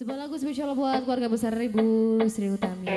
Sebuah lagu spesial buat keluarga besar Ibu Sri Utami.